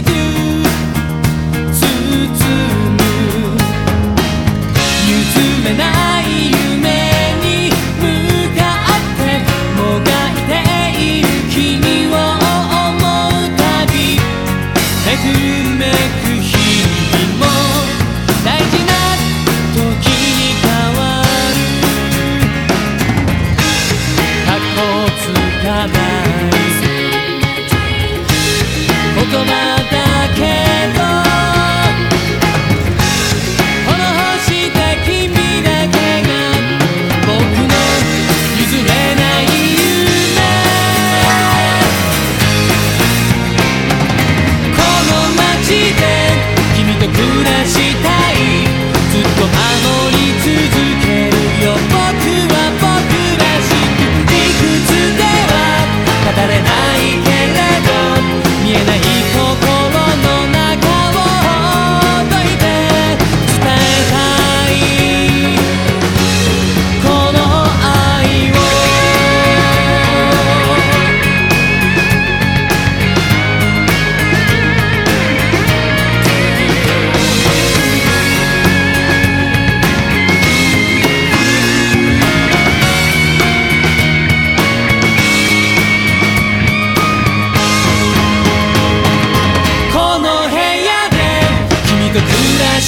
しく包む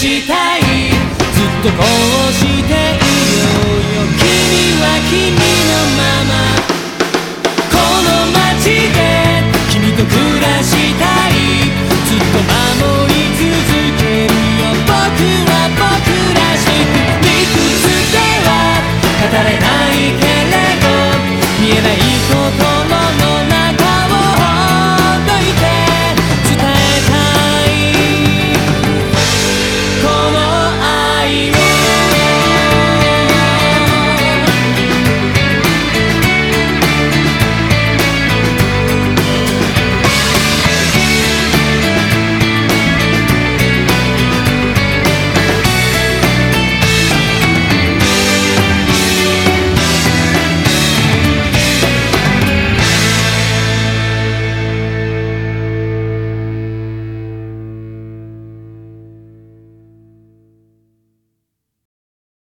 したい。ずっとこうしているよ。君は君。